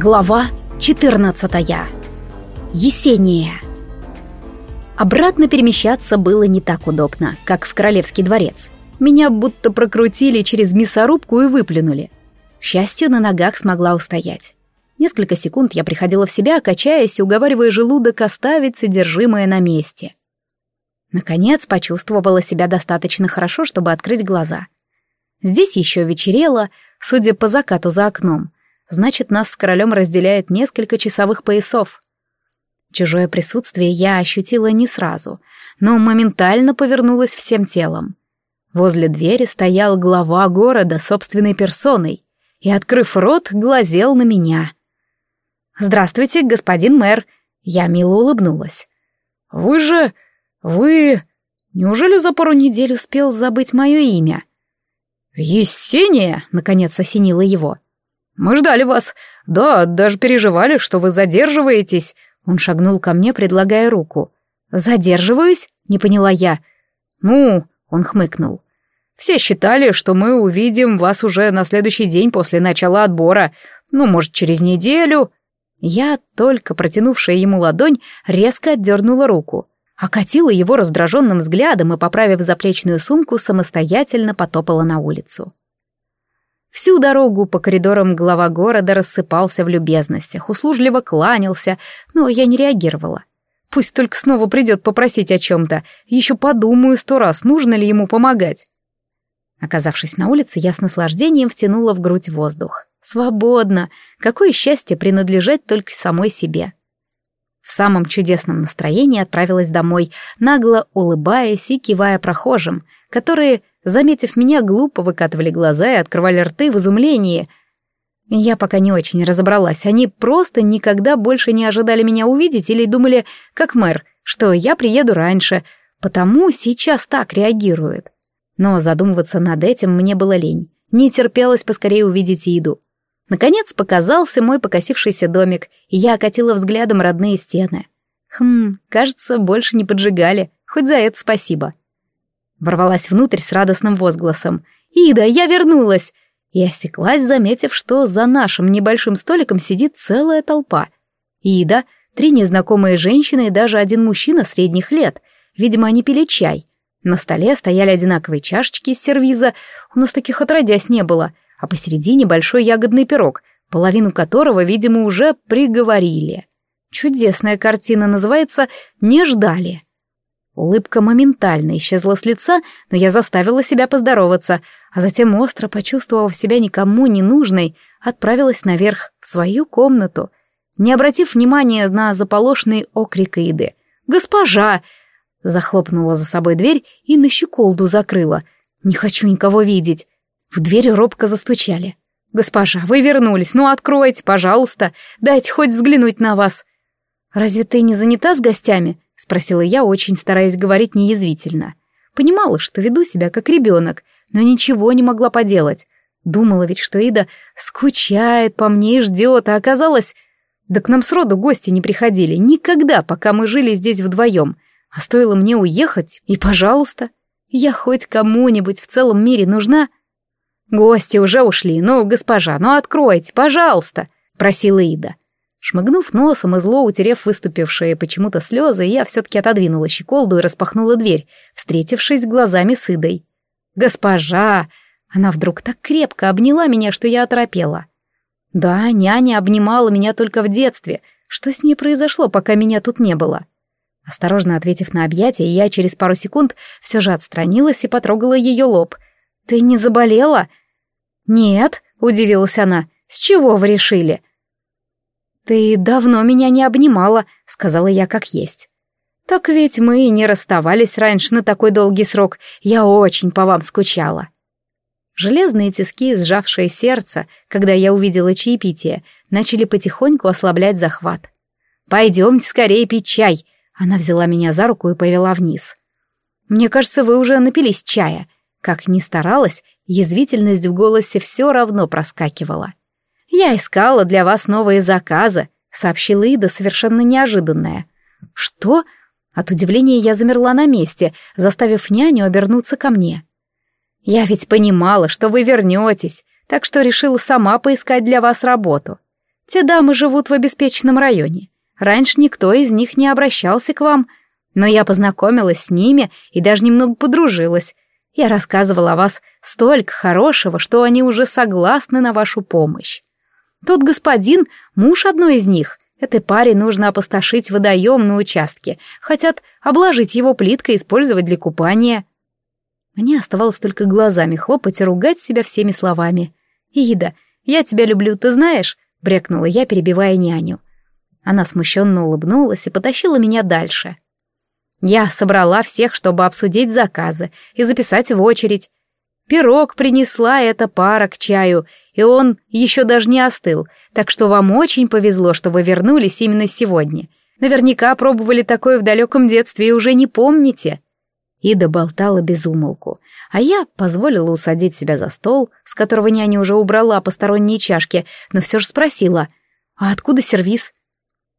Глава 14. Есения. Обратно перемещаться было не так удобно, как в Королевский дворец. Меня будто прокрутили через мясорубку и выплюнули. К счастью, на ногах смогла устоять. Несколько секунд я приходила в себя, качаясь и уговаривая желудок оставить содержимое на месте. Наконец почувствовала себя достаточно хорошо, чтобы открыть глаза. Здесь еще вечерело, судя по закату за окном — Значит, нас с королем разделяет несколько часовых поясов. Чужое присутствие я ощутила не сразу, но моментально повернулась всем телом. Возле двери стоял глава города собственной персоной и, открыв рот, глазел на меня. «Здравствуйте, господин мэр!» Я мило улыбнулась. «Вы же... вы... Неужели за пару недель успел забыть мое имя?» «Есения!» — наконец осенило его. «Мы ждали вас. Да, даже переживали, что вы задерживаетесь». Он шагнул ко мне, предлагая руку. «Задерживаюсь?» — не поняла я. «Ну...» — он хмыкнул. «Все считали, что мы увидим вас уже на следующий день после начала отбора. Ну, может, через неделю...» Я, только протянувшая ему ладонь, резко отдернула руку. Окатила его раздраженным взглядом и, поправив заплечную сумку, самостоятельно потопала на улицу. Всю дорогу по коридорам глава города рассыпался в любезностях, услужливо кланялся, но я не реагировала. Пусть только снова придет попросить о чем-то, еще подумаю сто раз, нужно ли ему помогать. Оказавшись на улице, я с наслаждением втянула в грудь воздух. Свободно! Какое счастье принадлежать только самой себе. В самом чудесном настроении отправилась домой, нагло улыбаясь и кивая прохожим, которые заметив меня, глупо выкатывали глаза и открывали рты в изумлении. Я пока не очень разобралась, они просто никогда больше не ожидали меня увидеть или думали, как мэр, что я приеду раньше, потому сейчас так реагируют. Но задумываться над этим мне было лень, не терпелось поскорее увидеть Иду. Наконец показался мой покосившийся домик, и я окатила взглядом родные стены. Хм, кажется, больше не поджигали, хоть за это спасибо. Ворвалась внутрь с радостным возгласом. «Ида, я вернулась!» И осеклась, заметив, что за нашим небольшим столиком сидит целая толпа. Ида, три незнакомые женщины и даже один мужчина средних лет. Видимо, они пили чай. На столе стояли одинаковые чашечки из сервиза, у нас таких отродясь не было, а посередине большой ягодный пирог, половину которого, видимо, уже приговорили. Чудесная картина называется «Не ждали». Улыбка моментально исчезла с лица, но я заставила себя поздороваться, а затем, остро почувствовав себя никому не нужной, отправилась наверх, в свою комнату, не обратив внимания на заполошный окрик Иды. «Госпожа!» Захлопнула за собой дверь и на щеколду закрыла. «Не хочу никого видеть». В дверь робко застучали. «Госпожа, вы вернулись, ну откройте, пожалуйста, дайте хоть взглянуть на вас». «Разве ты не занята с гостями?» — спросила я, очень стараясь говорить неязвительно. Понимала, что веду себя как ребенок, но ничего не могла поделать. Думала ведь, что Ида скучает по мне и ждет, а оказалось... Да к нам сроду гости не приходили, никогда, пока мы жили здесь вдвоем. А стоило мне уехать, и пожалуйста. Я хоть кому-нибудь в целом мире нужна? Гости уже ушли, ну, госпожа, ну откройте, пожалуйста, просила Ида. Шмыгнув носом и зло утерев выступившие почему-то слезы, я все-таки отодвинула щеколду и распахнула дверь, встретившись глазами с Идой. «Госпожа!» Она вдруг так крепко обняла меня, что я оторопела. Да, няня обнимала меня только в детстве. Что с ней произошло, пока меня тут не было? Осторожно ответив на объятие, я через пару секунд все же отстранилась и потрогала ее лоб. «Ты не заболела?» «Нет», — удивилась она. «С чего вы решили?» «Ты давно меня не обнимала», — сказала я как есть. «Так ведь мы и не расставались раньше на такой долгий срок. Я очень по вам скучала». Железные тиски, сжавшие сердце, когда я увидела чаепитие, начали потихоньку ослаблять захват. «Пойдемте скорее пить чай», — она взяла меня за руку и повела вниз. «Мне кажется, вы уже напились чая». Как ни старалась, язвительность в голосе все равно проскакивала. «Я искала для вас новые заказы», — сообщила Ида совершенно неожиданное. «Что?» От удивления я замерла на месте, заставив няню обернуться ко мне. «Я ведь понимала, что вы вернетесь, так что решила сама поискать для вас работу. Те дамы живут в обеспеченном районе. Раньше никто из них не обращался к вам, но я познакомилась с ними и даже немного подружилась. Я рассказывала о вас столько хорошего, что они уже согласны на вашу помощь. Тот господин — муж одной из них. Этой паре нужно опустошить водоем на участке. Хотят обложить его плиткой и использовать для купания. Мне оставалось только глазами хлопать и ругать себя всеми словами. «Ида, я тебя люблю, ты знаешь?» — брекнула я, перебивая няню. Она смущенно улыбнулась и потащила меня дальше. Я собрала всех, чтобы обсудить заказы и записать в очередь. Пирог принесла эта пара к чаю, и он еще даже не остыл, так что вам очень повезло, что вы вернулись именно сегодня. Наверняка пробовали такое в далеком детстве и уже не помните». Ида болтала без умолку, а я позволила усадить себя за стол, с которого няня уже убрала посторонние чашки, но все же спросила, «А откуда сервиз?»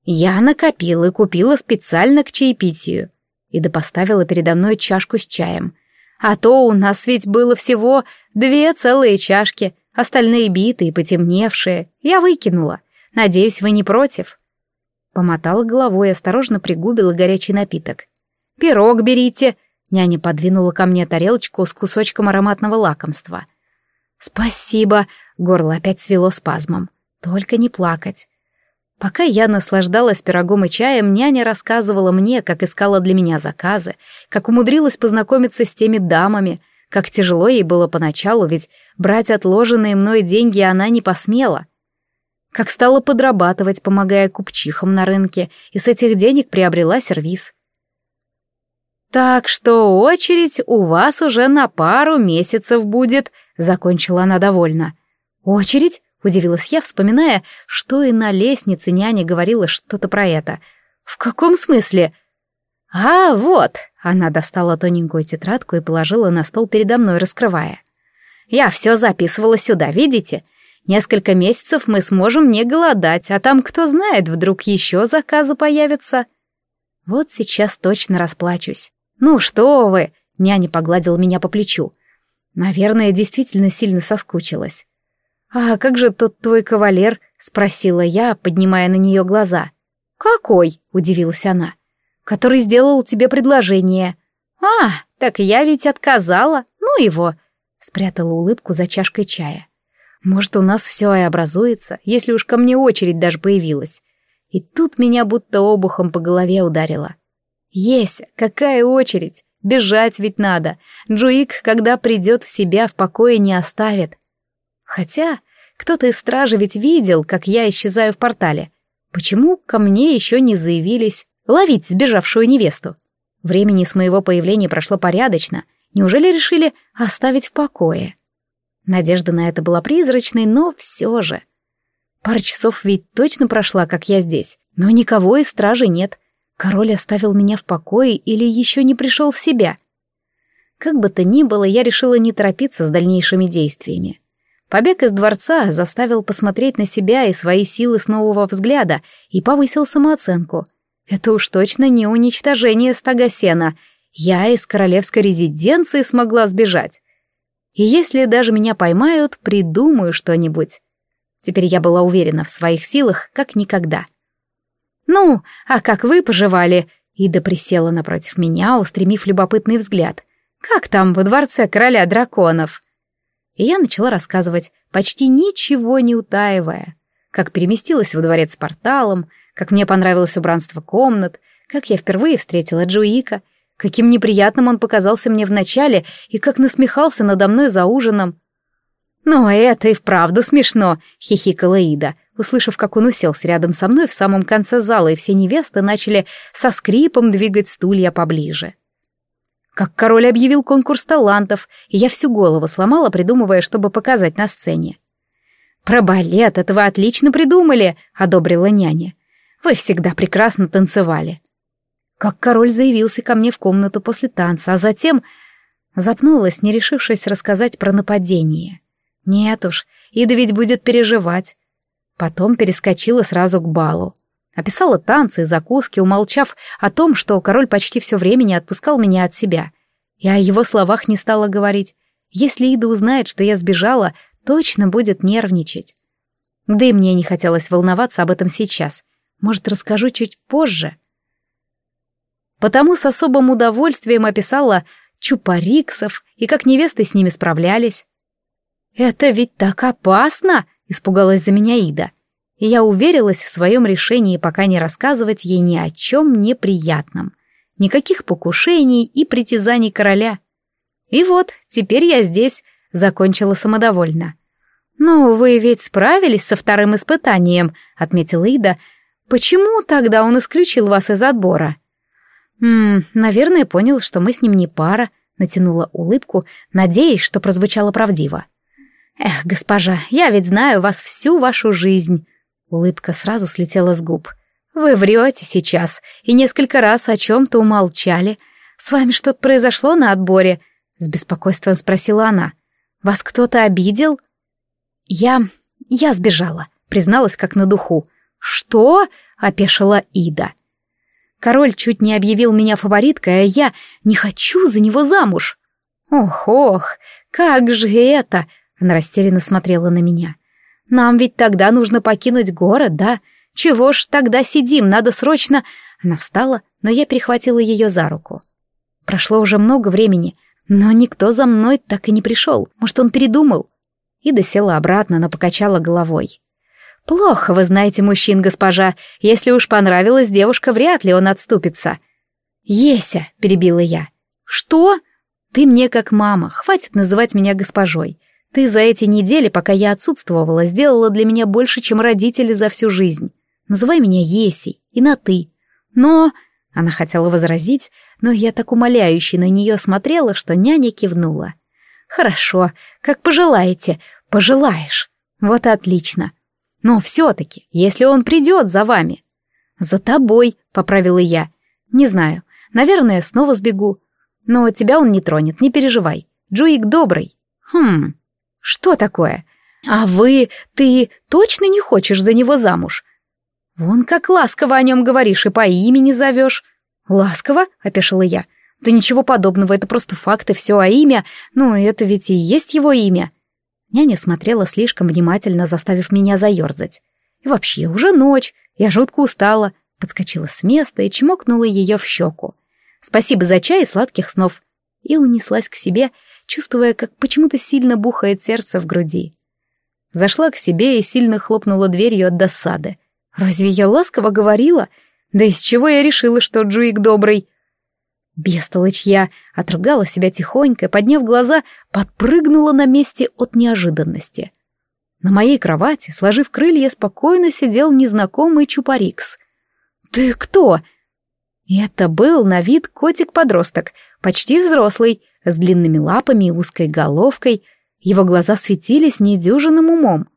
«Я накопила и купила специально к чаепитию». Ида поставила передо мной чашку с чаем. «А то у нас ведь было всего две целые чашки, остальные битые, потемневшие. Я выкинула. Надеюсь, вы не против?» Помотала головой осторожно пригубила горячий напиток. «Пирог берите!» Няня подвинула ко мне тарелочку с кусочком ароматного лакомства. «Спасибо!» — горло опять свело спазмом. «Только не плакать!» Пока я наслаждалась пирогом и чаем, няня рассказывала мне, как искала для меня заказы, как умудрилась познакомиться с теми дамами, как тяжело ей было поначалу, ведь брать отложенные мной деньги она не посмела. Как стала подрабатывать, помогая купчихам на рынке, и с этих денег приобрела сервиз. «Так что очередь у вас уже на пару месяцев будет», — закончила она довольно. «Очередь?» — удивилась я, вспоминая, что и на лестнице няня говорила что-то про это. «В каком смысле?» «А, вот!» — она достала тоненькую тетрадку и положила на стол передо мной, раскрывая. «Я все записывала сюда, видите? Несколько месяцев мы сможем не голодать, а там, кто знает, вдруг еще заказы появятся». Вот сейчас точно расплачусь. «Ну что вы!» — няня погладила меня по плечу. Наверное, действительно сильно соскучилась. «А как же тот твой кавалер?» — спросила я, поднимая на нее глаза. «Какой?» — удивилась она. «Который сделал тебе предложение». «А, так я ведь отказала. Ну его!» — спрятала улыбку за чашкой чая. «Может, у нас все и образуется, если уж ко мне очередь даже появилась». И тут меня будто обухом по голове ударило. «Еся, какая очередь? Бежать ведь надо. Джуик, когда придет в себя, в покое не оставит. Хотя кто-то из стражи ведь видел, как я исчезаю в портале. Почему ко мне еще не заявились ловить сбежавшую невесту? Времени с моего появления прошло порядочно. Неужели решили оставить в покое? Надежда на это была призрачной, но все же. Пара часов ведь точно прошла, как я здесь, но никого из стражи нет. Король оставил меня в покое или еще не пришел в себя? Как бы то ни было, я решила не торопиться с дальнейшими действиями. Побег из дворца заставил посмотреть на себя и свои силы с нового взгляда и повысил самооценку. Это уж точно не уничтожение стога сена. Я из королевской резиденции смогла сбежать. И если даже меня поймают, придумаю что-нибудь. Теперь я была уверена в своих силах, как никогда. «Ну, а как вы поживали?» Ида присела напротив меня, устремив любопытный взгляд. «Как там во дворце короля драконов?» И я начала рассказывать, почти ничего не утаивая. Как переместилась во дворец с порталом, как мне понравилось убранство комнат, как я впервые встретила Джуика, каким неприятным он показался мне вначале и как насмехался надо мной за ужином. «Ну, это и вправду смешно», — хихикала Ида, услышав, как он уселся рядом со мной в самом конце зала, и все невесты начали со скрипом двигать стулья поближе как король объявил конкурс талантов, и я всю голову сломала, придумывая, чтобы показать на сцене. «Про балет это вы отлично придумали», — одобрила няня. «Вы всегда прекрасно танцевали». Как король заявился ко мне в комнату после танца, а затем запнулась, не решившись рассказать про нападение. Нет уж, Ида ведь будет переживать. Потом перескочила сразу к балу. Описала танцы и закуски, умолчав о том, что король почти все время не отпускал меня от себя. И о его словах не стала говорить. Если Ида узнает, что я сбежала, точно будет нервничать. Да и мне не хотелось волноваться об этом сейчас. Может, расскажу чуть позже. Потому с особым удовольствием описала чупариксов и как невесты с ними справлялись. «Это ведь так опасно!» — испугалась за меня Ида. И я уверилась в своем решении пока не рассказывать ей ни о чем неприятном. Никаких покушений и притязаний короля. И вот, теперь я здесь, закончила самодовольно. «Ну, вы ведь справились со вторым испытанием», — отметила Ида. «Почему тогда он исключил вас из отбора?» «Ммм, наверное, понял, что мы с ним не пара», — натянула улыбку, надеясь, что прозвучало правдиво. «Эх, госпожа, я ведь знаю вас всю вашу жизнь». Улыбка сразу слетела с губ. «Вы врете сейчас и несколько раз о чем-то умолчали. С вами что-то произошло на отборе?» С беспокойством спросила она. «Вас кто-то обидел?» «Я... я сбежала», призналась как на духу. «Что?» — опешила Ида. Король чуть не объявил меня фавориткой, а я не хочу за него замуж. Ох-ох, как же это? Она растерянно смотрела на меня. Нам ведь тогда нужно покинуть город, да? Чего ж тогда сидим, надо срочно... Она встала, но я перехватила ее за руку. Прошло уже много времени, но никто за мной так и не пришел. Может, он передумал? Ида села обратно, но покачала головой. «Плохо вы знаете мужчин, госпожа. Если уж понравилась девушка, вряд ли он отступится». «Еся», — перебила я. «Что? Ты мне как мама, хватит называть меня госпожой. Ты за эти недели, пока я отсутствовала, сделала для меня больше, чем родители за всю жизнь. Называй меня Есей, и на «ты». Но...» — она хотела возразить, но я так умоляюще на нее смотрела, что няня кивнула. «Хорошо, как пожелаете, пожелаешь. Вот отлично. Но все-таки, если он придет за вами... За тобой, поправила я. Не знаю, наверное, снова сбегу. Но тебя он не тронет, не переживай. Джуик добрый. Хм, что такое? А вы, ты точно не хочешь за него замуж? Вон как ласково о нем говоришь и по имени зовешь. Ласково? — опешила я. Да ничего подобного, это просто факты, все, а имя... Ну, это ведь и есть его имя. Няня смотрела слишком внимательно, заставив меня заерзать. И вообще, уже ночь, я жутко устала, подскочила с места и чмокнула ее в щеку. Спасибо за чай и сладких снов. И унеслась к себе, чувствуя, как почему-то сильно бухает сердце в груди. Зашла к себе и сильно хлопнула дверью от досады. Разве я ласково говорила? Да из чего я решила, что Джуик добрый? Бестолочь я отругала себя тихонько, подняв глаза, подпрыгнула на месте от неожиданности. На моей кровати, сложив крылья, спокойно сидел незнакомый чупарикс. «Ты кто?» Это был на вид котик-подросток, почти взрослый, с длинными лапами и узкой головкой. Его глаза светились недюжинным умом.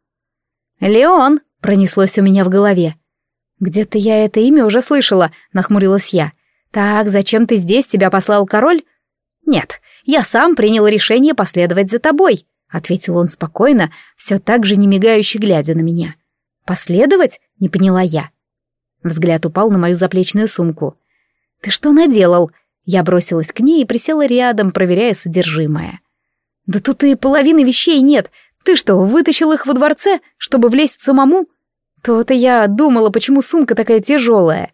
«Леон!» — пронеслось у меня в голове. «Где-то я это имя уже слышала», — нахмурилась я. «Так, зачем ты здесь? Тебя послал король?» «Нет, я сам принял решение последовать за тобой», — ответил он спокойно, все так же не мигающе глядя на меня. «Последовать?» — не поняла я. Взгляд упал на мою заплечную сумку. «Ты что наделал?» Я бросилась к ней и присела рядом, проверяя содержимое. «Да тут и половины вещей нет. Ты что, вытащил их во дворце, чтобы влезть самому?» «То-то я думала, почему сумка такая тяжелая».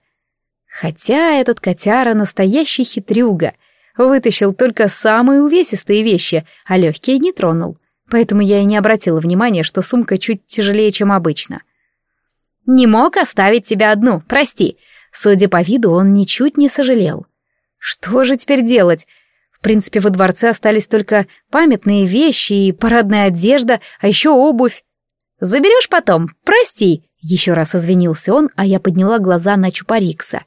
Хотя этот котяра настоящий хитрюга. Вытащил только самые увесистые вещи, а легкие не тронул. Поэтому я и не обратила внимания, что сумка чуть тяжелее, чем обычно. «Не мог оставить тебя одну, прости». Судя по виду, он ничуть не сожалел. «Что же теперь делать?» В принципе, во дворце остались только памятные вещи и парадная одежда, а еще обувь. «Заберешь потом, прости», — еще раз извинился он, а я подняла глаза на Чупарикса.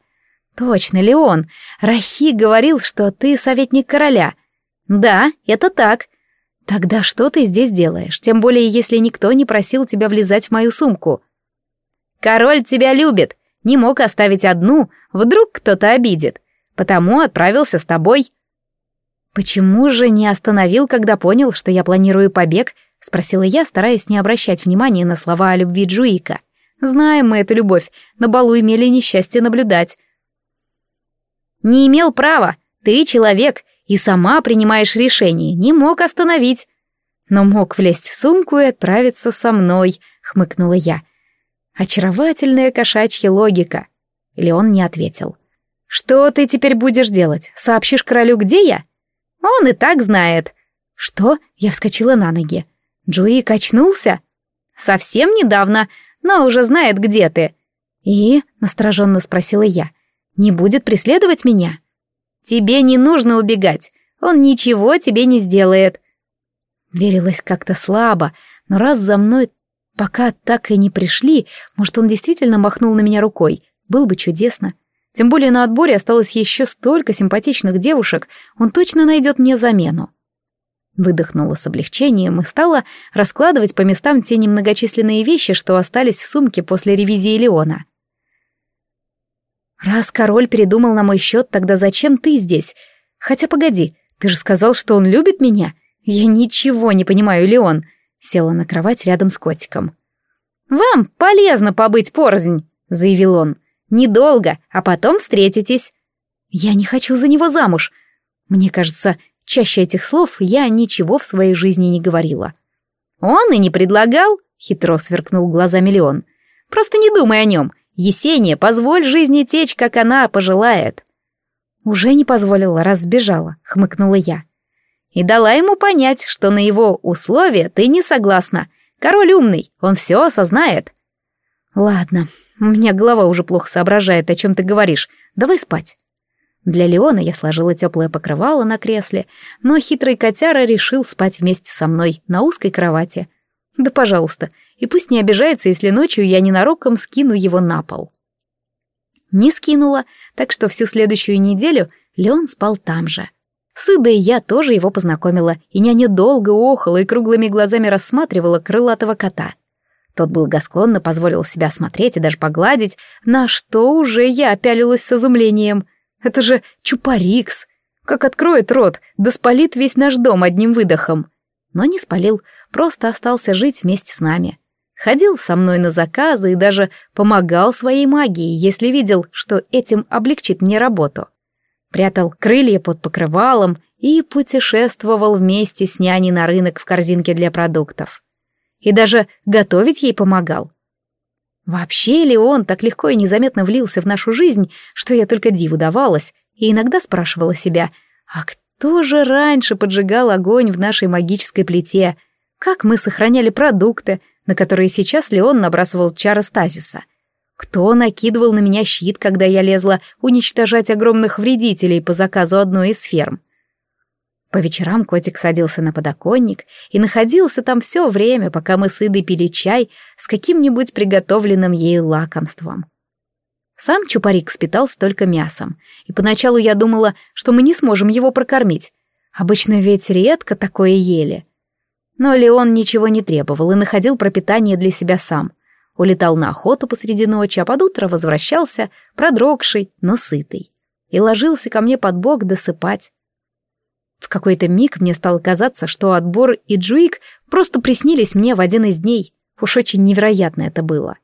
«Точно, Леон. Рахи говорил, что ты советник короля». «Да, это так». «Тогда что ты здесь делаешь? Тем более, если никто не просил тебя влезать в мою сумку». «Король тебя любит. Не мог оставить одну, вдруг кто-то обидит. Потому отправился с тобой». «Почему же не остановил, когда понял, что я планирую побег?» — спросила я, стараясь не обращать внимания на слова о любви Джуика. «Знаем мы эту любовь, на балу имели несчастье наблюдать. Не имел права. Ты человек и сама принимаешь решение, не мог остановить. Но мог влезть в сумку и отправиться со мной, хмыкнула я. Очаровательная кошачья логика. Леон не ответил. Что ты теперь будешь делать? Сообщишь королю, где я? Он и так знает. Что? Я вскочила на ноги. Джуи качнулся? Совсем недавно, но уже знает, где ты. И, настороженно спросила я, не будет преследовать меня? Тебе не нужно убегать. Он ничего тебе не сделает. Верилось как-то слабо, но раз за мной пока так и не пришли, может, он действительно махнул на меня рукой. Было бы чудесно. Тем более на отборе осталось еще столько симпатичных девушек, он точно найдет мне замену. Выдохнула с облегчением и стала раскладывать по местам те немногочисленные вещи, что остались в сумке после ревизии Леона. «Раз король передумал на мой счет, тогда зачем ты здесь? Хотя погоди, ты же сказал, что он любит меня. Я ничего не понимаю, Леон», — села на кровать рядом с котиком. «Вам полезно побыть порознь», — заявил он. «Недолго, а потом встретитесь». «Я не хочу за него замуж. Мне кажется, чаще этих слов я ничего в своей жизни не говорила». «Он и не предлагал», — хитро сверкнул глазами Леон. «Просто не думай о нем. Есения, позволь жизни течь, как она пожелает». «Уже не позволила, раз сбежала», — хмыкнула я. «И дала ему понять, что на его условия ты не согласна. Король умный, он все осознает». «Ладно, у меня голова уже плохо соображает, о чем ты говоришь. Давай спать». Для Леона я сложила теплое покрывало на кресле, но хитрый котяра решил спать вместе со мной на узкой кровати. Да пожалуйста, и пусть не обижается, если ночью я ненароком скину его на пол. Не скинула, так что всю следующую неделю Леон спал там же. Сыда и я тоже его познакомила, и няня долго охала и круглыми глазами рассматривала крылатого кота. Тот благосклонно позволил себя осмотреть и даже погладить, на что уже я опялилась с изумлением. Это же чупарикс! Как откроет рот, да спалит весь наш дом одним выдохом. Но не спалил, просто остался жить вместе с нами. Ходил со мной на заказы и даже помогал своей магией, если видел, что этим облегчит мне работу. Прятал крылья под покрывалом и путешествовал вместе с няней на рынок в корзинке для продуктов. И даже готовить ей помогал. Вообще ли он так легко и незаметно влился в нашу жизнь, что я только диву давалась и иногда спрашивала себя, а кто же раньше поджигал огонь в нашей магической плите, как мы сохраняли продукты, на которые сейчас Леон набрасывал чары стазиса. Кто накидывал на меня щит, когда я лезла уничтожать огромных вредителей по заказу одной из ферм? По вечерам котик садился на подоконник и находился там все время, пока мы с Идой пили чай с каким-нибудь приготовленным ею лакомством. Сам Чупарик питался только мясом, и поначалу я думала, что мы не сможем его прокормить. Обычно ведь редко такое ели. Но Леон ничего не требовал и находил пропитание для себя сам. Улетал на охоту посреди ночи, а под утро возвращался, продрогший, но сытый. И ложился ко мне под бок досыпать. В какой-то миг мне стало казаться, что отбор и Джуик просто приснились мне в один из дней. Уж очень невероятно это было.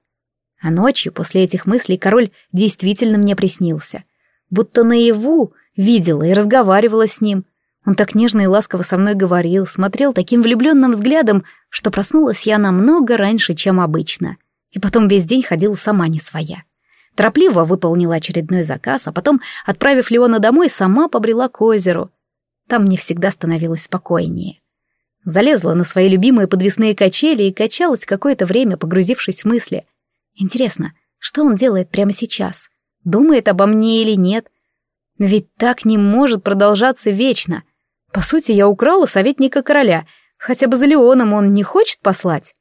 А ночью, после этих мыслей, король действительно мне приснился. Будто наяву видела и разговаривала с ним — он так нежно и ласково со мной говорил, смотрел таким влюбленным взглядом, что проснулась я намного раньше, чем обычно. И потом весь день ходила сама не своя. Торопливо выполнила очередной заказ, а потом, отправив Леона домой, сама побрела к озеру. Там мне всегда становилось спокойнее. Залезла на свои любимые подвесные качели и качалась какое-то время, погрузившись в мысли. Интересно, что он делает прямо сейчас? Думает обо мне или нет? Ведь так не может продолжаться вечно. По сути, я украла советника короля. Хотя бы за Леоном он не хочет послать.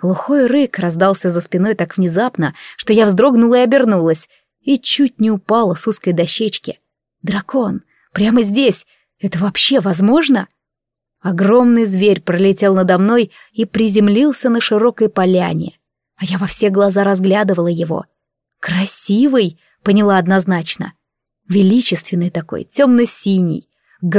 Глухой рык раздался за спиной так внезапно, что я вздрогнула и обернулась, и чуть не упала с узкой дощечки. Дракон! Прямо здесь! Это вообще возможно? Огромный зверь пролетел надо мной и приземлился на широкой поляне. А я во все глаза разглядывала его. Красивый, поняла однозначно. Величественный такой, темно-синий,